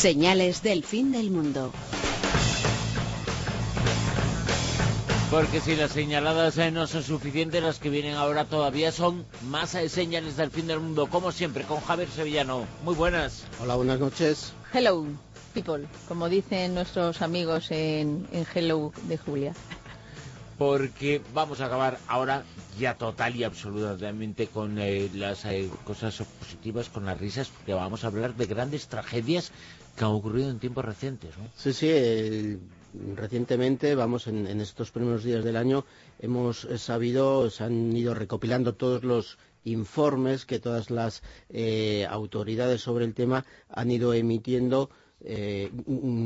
Señales del fin del mundo. Porque si las señaladas eh, no son suficientes, las que vienen ahora todavía son más eh, señales del fin del mundo, como siempre, con Javier Sevillano. Muy buenas. Hola, buenas noches. Hello, people, como dicen nuestros amigos en, Hello de Julia. Porque vamos a acabar ahora ya total y absolutamente con eh, las cosas positivas, con las risas, porque vamos a hablar de grandes tragedias que han ocurrido en tiempos recientes. ¿no? Sí, sí, recientemente, vamos, en, estos primeros días del año, hemos sabido, se han ido recopilando todos los informes que todas las eh, autoridades sobre el tema han ido emitiendo eh,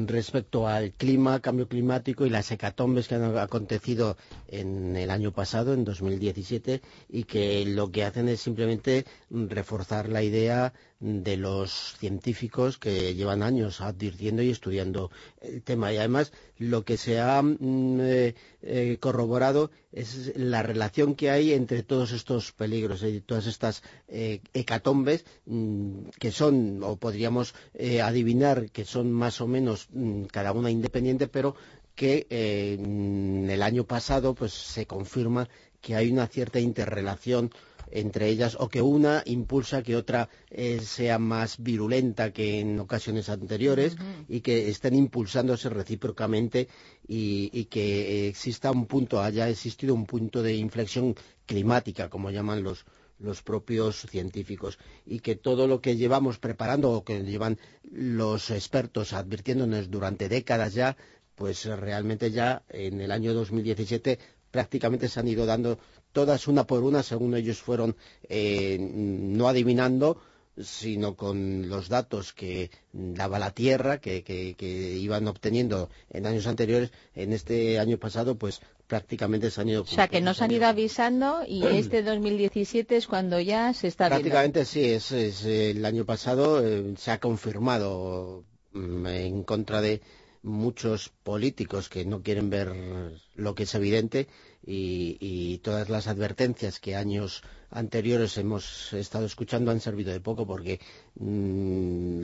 respecto al clima, cambio climático y las hecatombes que han acontecido en el año pasado, en 2017, y que lo que hacen es simplemente reforzar la idea de los científicos que llevan años advirtiendo y estudiando el tema. Y además lo que se ha mm, eh, eh, corroborado es la relación que hay entre todos estos peligros y todas estas eh, hecatombes mm, que son, o podríamos adivinar que son más o menos mm, cada una independiente, pero que en el año pasado pues se confirma que hay una cierta interrelación entre ellas o que una impulsa que otra eh, sea más virulenta que en ocasiones anteriores y que estén impulsándose recíprocamente y, que exista un punto, haya existido un punto de inflexión climática, como llaman los, los propios científicos y que todo lo que llevamos preparando o que llevan los expertos advirtiéndonos durante décadas ya, pues realmente ya en el año 2017 prácticamente se han ido dando todas una por una, según ellos fueron eh, no adivinando, sino con los datos que daba la Tierra, que, iban obteniendo en años anteriores, en este año pasado, pues prácticamente se han ido... O sea, que nos han ido avisando y este 2017 es cuando ya se está Prácticamente sí, es, el año pasado eh, se ha confirmado mm, en contra de muchos políticos que no quieren ver lo que es evidente y, todas las advertencias que años anteriores hemos estado escuchando han servido de poco porque mm,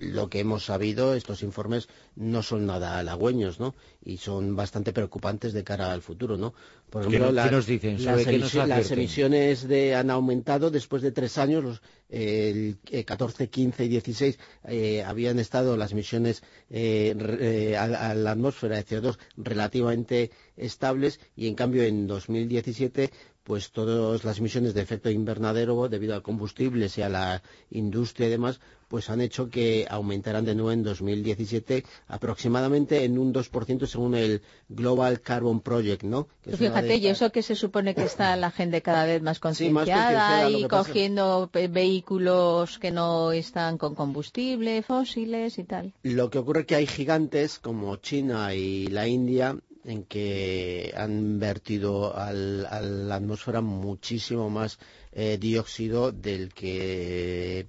lo que hemos sabido, estos informes no son nada halagüeños, ¿no? Y son bastante preocupantes de cara al futuro, ¿no? Por ejemplo, ¿Qué, nos dicen? Las, emisiones de, han aumentado después de tres años, los, el 14, 15 y 16 eh, habían estado las emisiones eh, eh, a, la atmósfera de CO2 relativamente estables y en cambio en 2017 pues todas las emisiones de efecto invernadero debido a combustibles y a la industria y demás pues han hecho que aumentaran de nuevo en 2017 aproximadamente en un 2% según el Global Carbon Project, ¿no? fíjate, y eso que se supone que está la gente cada vez más concienciada y cogiendo vehículos que no están con combustible, fósiles y tal. Lo que ocurre es que hay gigantes como China y la India en que han vertido a la atmósfera muchísimo más eh, dióxido del que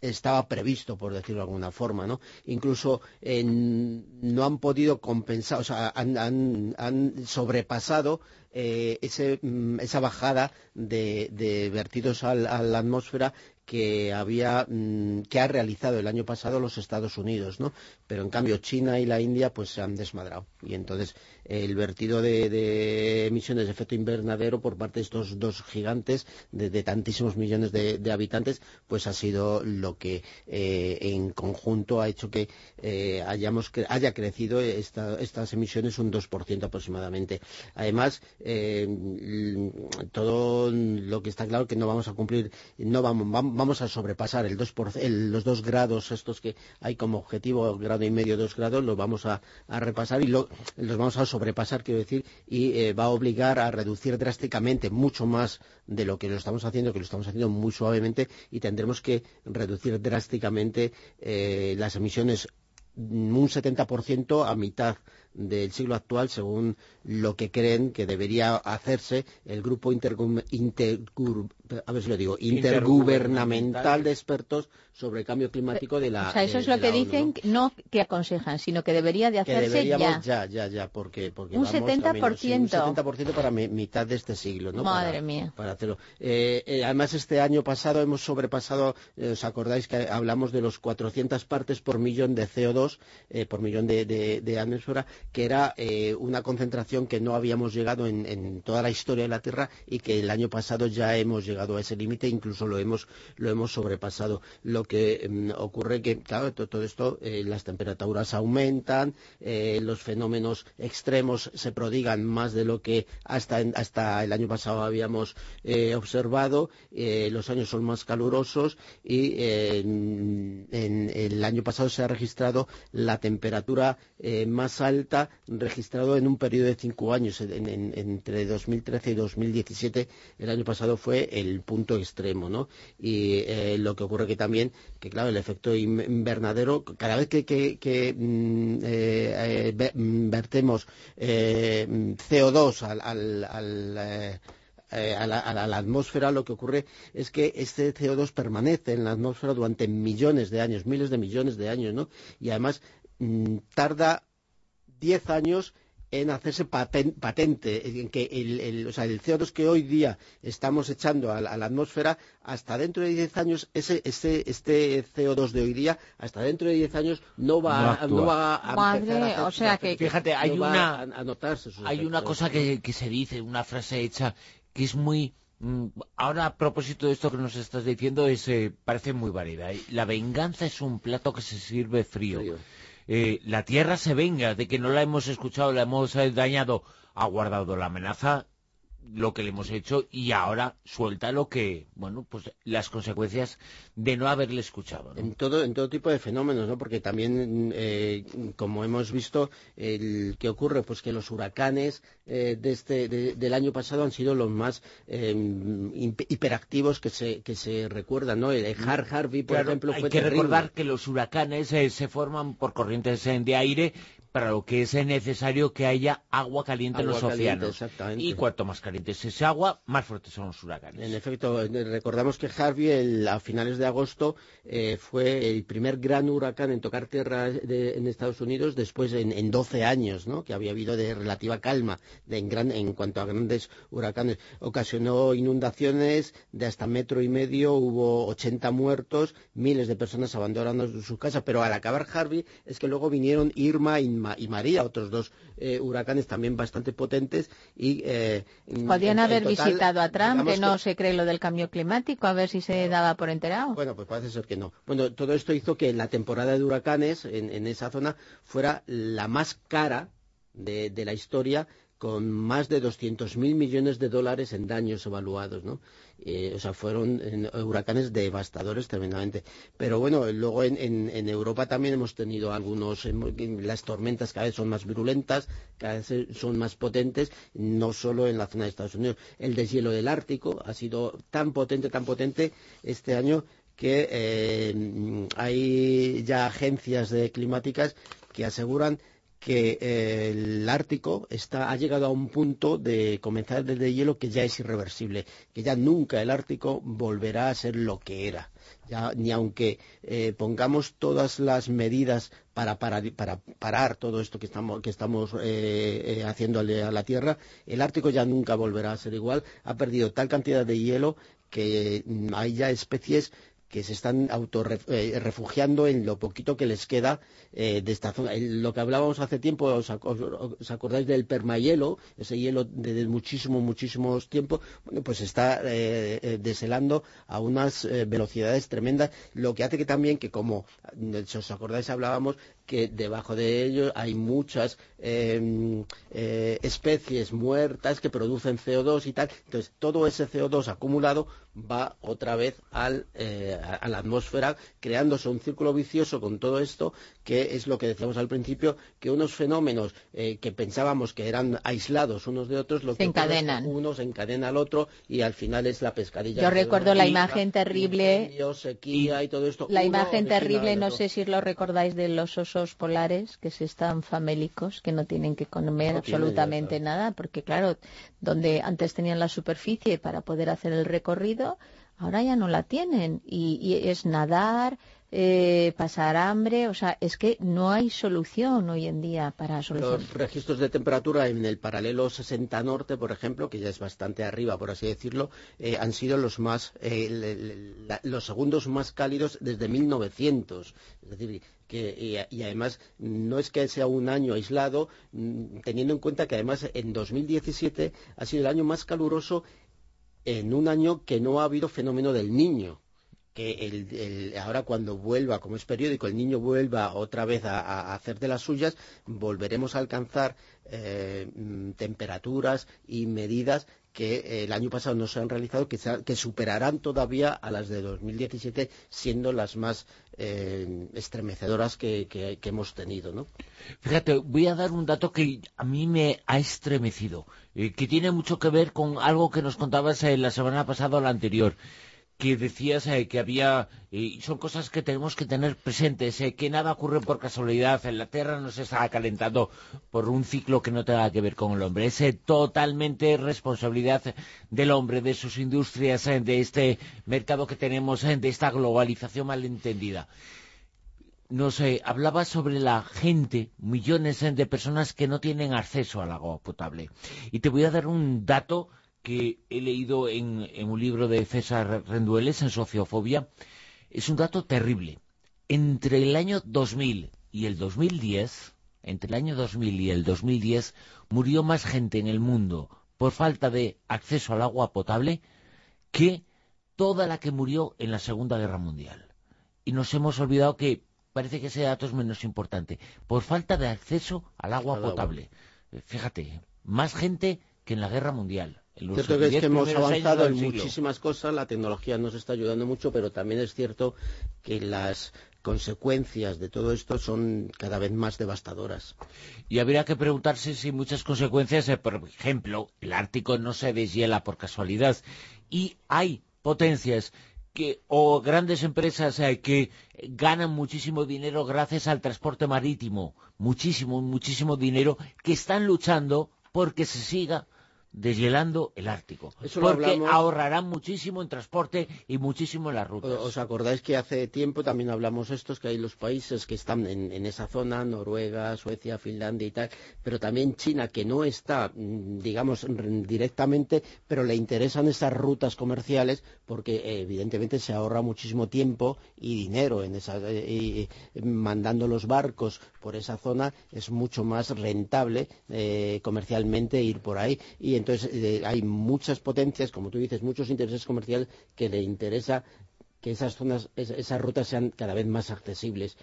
estaba previsto, por decirlo de alguna forma, ¿no? Incluso no han podido compensar, o sea, han, sobrepasado eh, mm, esa bajada de, vertidos a la atmósfera que había mm, que ha realizado el año pasado los Estados Unidos, ¿no? Pero en cambio China y la India pues se han desmadrado y entonces el vertido de, emisiones de efecto invernadero por parte de estos dos gigantes de, tantísimos millones de, habitantes pues ha sido lo que eh, en conjunto ha hecho que eh, hayamos haya crecido estas emisiones un 2% aproximadamente. Además eh, todo lo que está claro que no vamos a cumplir no vamos, vamos a sobrepasar el 2 los dos grados estos que hay como objetivo grado y medio dos grados los vamos a, repasar y los vamos a sobrepasar, quiero decir, y eh, va a obligar a reducir drásticamente, mucho más de lo que lo estamos haciendo, que lo estamos haciendo muy suavemente, y tendremos que reducir drásticamente eh, las emisiones un 70% a mitad del siglo actual según lo que creen que debería hacerse el grupo intergubernamental de expertos sobre el cambio climático de la O sea, eso es lo que dicen, ¿no? que aconsejan, sino que debería de hacerse ya. ya. Ya, ya, porque, porque un 70%. un 70% para mitad de este siglo, ¿no? Madre mía. Para hacerlo. Eh, eh, además, este año pasado hemos sobrepasado, eh, ¿os acordáis que hablamos de los 400 partes por millón de CO2, por millón de, de, de atmósfera, que era eh, una concentración que no habíamos llegado en, toda la historia de la Tierra y que el año pasado ya hemos llegado a ese límite, incluso lo hemos, lo hemos sobrepasado. Lo que mm, ocurre que, claro, todo, esto, eh, las temperaturas aumentan, eh, los fenómenos extremos se prodigan más de lo que hasta, hasta el año pasado habíamos observado, los años son más calurosos y el año pasado se ha registrado la temperatura más alta registrado en un periodo de cinco años, entre 2013 y 2017, el año pasado fue el punto extremo, ¿no? Y eh, lo que ocurre que también, que claro, el efecto invernadero, cada vez que, mm, eh, eh, vertemos CO2 al, a la, atmósfera, lo que ocurre es que este CO2 permanece en la atmósfera durante millones de años, miles de millones de años, ¿no? Y además mm, tarda 10 años en hacerse patente, en que el, o sea, el CO2 que hoy día estamos echando a la, atmósfera, hasta dentro de 10 años, ese, este CO2 de hoy día, hasta dentro de 10 años no va, no, va a, empezar a o sea que, fíjate, hay una, hay una cosa que, que se dice, una frase hecha que es muy mm, Ahora, a propósito de esto que nos estás diciendo, es, eh, parece muy válida. La venganza es un plato que se sirve frío. Eh, la tierra se venga de que no la hemos escuchado, la hemos dañado, ha guardado la amenaza lo que le hemos hecho y ahora suelta lo que, bueno, pues las consecuencias de no haberle escuchado. En todo, en todo tipo de fenómenos, ¿no? Porque también, eh, como hemos visto, el que ocurre, pues que los huracanes eh, de este, del año pasado han sido los más em, hiperactivos que se, que se recuerdan, ¿no? El Har Harvey, por ejemplo, fue Hay que recordar que los huracanes eh, se forman por corrientes de aire para lo que es necesario que haya agua caliente en los océanos. Y cuanto más caliente es ese agua, más fuertes son los huracanes. En efecto, recordamos que Harvey a finales de agosto eh, fue el primer gran huracán en tocar tierra en Estados Unidos después en, en, 12 años, ¿no? que había habido de relativa calma en, en cuanto a grandes huracanes. Ocasionó inundaciones de hasta metro y medio, hubo 80 muertos, miles de personas abandonando sus casas, pero al acabar Harvey es que luego vinieron Irma y y María, otros dos eh, huracanes también bastante potentes. y eh, Podrían haber visitado a Trump, que no se cree lo del cambio climático, a ver si se daba por enterado. Bueno, pues parece ser que no. Bueno, todo esto hizo que la temporada de huracanes en, esa zona fuera la más cara de, de la historia con más de 200.000 millones de dólares en daños evaluados. Eh, o sea, fueron huracanes devastadores tremendamente. Pero bueno, luego en, Europa también hemos tenido algunos, las tormentas cada vez son más virulentas, cada vez son más potentes, no solo en la zona de Estados Unidos. El deshielo del Ártico ha sido tan potente, tan potente este año que eh, hay ya agencias de climáticas que aseguran que eh, el Ártico está, ha llegado a un punto de comenzar desde hielo que ya es irreversible, que ya nunca el Ártico volverá a ser lo que era. Ya, ni aunque eh, pongamos todas las medidas para, parar todo esto que estamos, que estamos eh, haciendo a la Tierra, el Ártico ya nunca volverá a ser igual. Ha perdido tal cantidad de hielo que mm, hay ya especies que se están autorrefugiando eh, en lo poquito que les queda eh, de esta zona. Lo que hablábamos hace tiempo, os, acordáis del permahielo, ese hielo de, muchísimo, muchísimos tiempo, bueno, pues está eh, deshelando a unas velocidades tremendas, lo que hace que también que como, si os acordáis, hablábamos que debajo de ellos hay muchas em, especies muertas que producen CO2 y tal. Entonces, todo ese CO2 acumulado va otra vez al, a, la atmósfera, creándose un círculo vicioso con todo esto, que es lo que decíamos al principio, que unos fenómenos que pensábamos que eran aislados unos de otros, lo que encadenan. unos encadena al otro y al final es la pescadilla. Yo recuerdo la imagen terrible. sequía y todo esto. La imagen terrible, no sé si lo recordáis, de los osos polares que se están famélicos, que no tienen que comer absolutamente nada, porque claro, donde antes tenían la superficie para poder hacer el recorrido, ahora ya no la tienen. Y es nadar, eh, pasar hambre, o sea, es que no hay solución hoy en día para solucionar. Los registros de temperatura en el paralelo 60 norte, por ejemplo, que ya es bastante arriba, por así decirlo, eh, han sido los más, eh, los segundos más cálidos desde 1900. Es decir, que, y, además no es que sea un año aislado, mm, teniendo en cuenta que además en 2017 ha sido el año más caluroso en un año que no ha habido fenómeno del niño que ahora cuando vuelva, como es periódico, el niño vuelva otra vez a, hacer de las suyas, volveremos a alcanzar eh, mm, temperaturas y medidas que el año pasado no se han realizado, que, que, superarán todavía a las de 2017, siendo las más eh, estremecedoras que, hemos tenido. ¿no? Fíjate, voy a dar un dato que a mí me ha estremecido, eh, que tiene mucho que ver con algo que nos contabas la semana pasada o la anterior que decías eh, que había, y son cosas que tenemos que tener presentes, eh, que nada ocurre por casualidad, en la Tierra no se está calentando por un ciclo que no tenga que ver con el hombre, es eh, totalmente responsabilidad del hombre, de sus industrias, de este mercado que tenemos, de esta globalización malentendida. Nos hablaba sobre la gente, millones de personas que no tienen acceso al agua potable. Y te voy a dar un dato que he leído en, un libro de César Rendueles, en Sociofobia, es un dato terrible. Entre el año 2000 y el 2010, entre el año 2000 y el 2010, murió más gente en el mundo por falta de acceso al agua potable que toda la que murió en la Segunda Guerra Mundial. Y nos hemos olvidado que parece que ese dato es menos importante. Por falta de acceso al agua potable. Fíjate, más gente que en la Guerra Mundial. Cierto que es que hemos avanzado en muchísimas cosas, la tecnología nos está ayudando mucho, pero también es cierto que las consecuencias de todo esto son cada vez más devastadoras. Y habría que preguntarse si muchas consecuencias, eh, por ejemplo, el Ártico no se deshiela por casualidad. Y hay potencias que, o grandes empresas eh, que ganan muchísimo dinero gracias al transporte marítimo, muchísimo, muchísimo dinero, que están luchando porque se siga deshielando el Ártico. porque ahorrarán muchísimo en transporte y muchísimo en las rutas. ¿Os acordáis que hace tiempo también hablamos estos, que hay los países que están en, esa zona, Noruega, Suecia, Finlandia y tal, pero también China, que no está, mm, digamos, directamente, pero le interesan esas rutas comerciales porque eh, evidentemente se ahorra muchísimo tiempo y dinero en esa, eh, mandando los barcos por esa zona es mucho más rentable eh, comercialmente ir por ahí y entonces eh, hay muchas potencias, como tú dices, muchos intereses comerciales que le interesa que esas zonas, esas rutas sean cada vez más accesibles.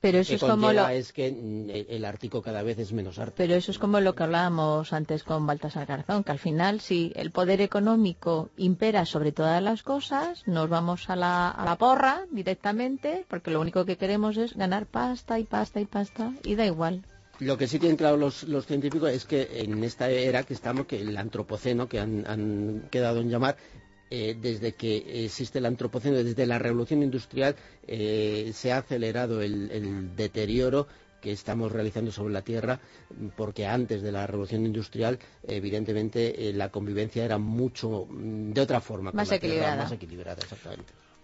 Pero eso es como lo... es que mm, el Ártico cada vez es menos ártico. Pero eso es como lo que hablábamos antes con Baltasar Garzón, que al final si el poder económico impera sobre todas las cosas, nos vamos a la, a la porra directamente, porque lo único que queremos es ganar pasta y pasta y pasta, y da igual. Lo que sí tienen claro los, científicos es que en esta era que estamos, que el antropoceno, que han, quedado en llamar, eh, desde que existe el antropoceno, desde la revolución industrial, eh, se ha acelerado el, deterioro que estamos realizando sobre la Tierra, porque antes de la revolución industrial, evidentemente, eh, la convivencia era mucho mm, de otra forma. Más equilibrada. más equilibrada, exactamente.